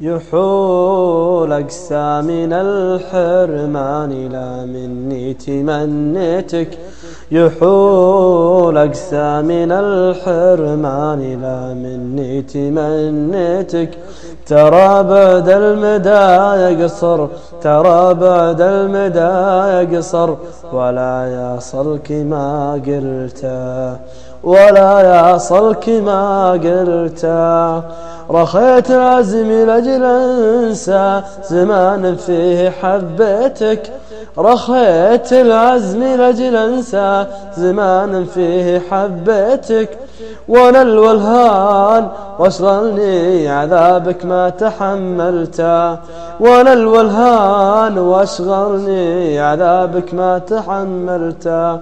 يحول أقسى من الحرمان لا مني تمنيتك. يحول أقسى من الحرمان. لا مني تمنيتك ترى بعد المدى يقصر ترى بعد المدى يقصر ولا يصلك ما قلته ولا يصلك ما قلته رخيت عزمي لأجل أنسى زمان فيه حبيتك رخيت العزم لأجل أنسى زمان فيه حبيتك. وأنا الولهان واشغلني عذابك ما تحملته وأنا الولهان واشغلني عذابك ما تحملته